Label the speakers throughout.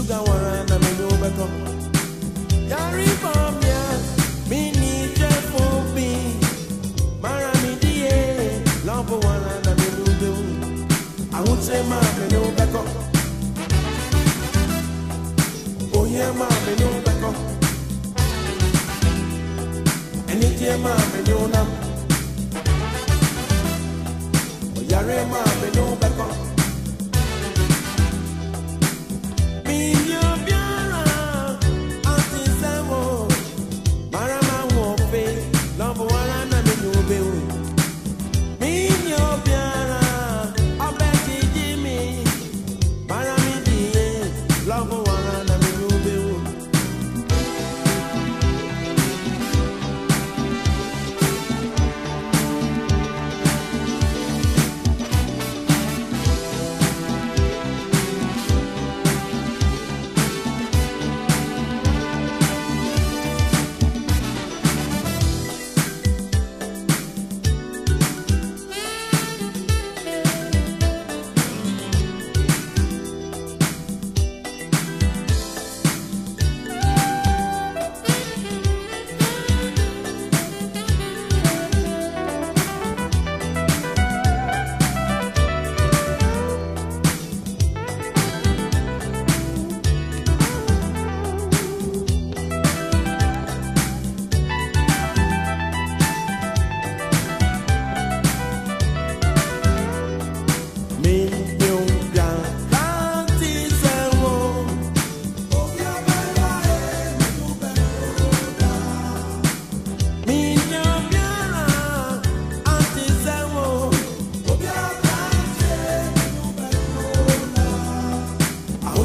Speaker 1: Sugar me no. Yari bomya, me ni jefo bi. Mara die, love me no do. I would say ma me no beko. Oh yeah ma me no beko. Ma me no nam. Yari ma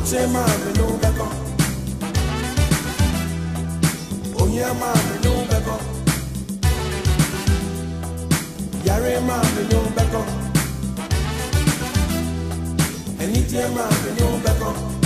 Speaker 1: Say mami no beko Onya mami no beko Yare mami no beko Anything mami no beko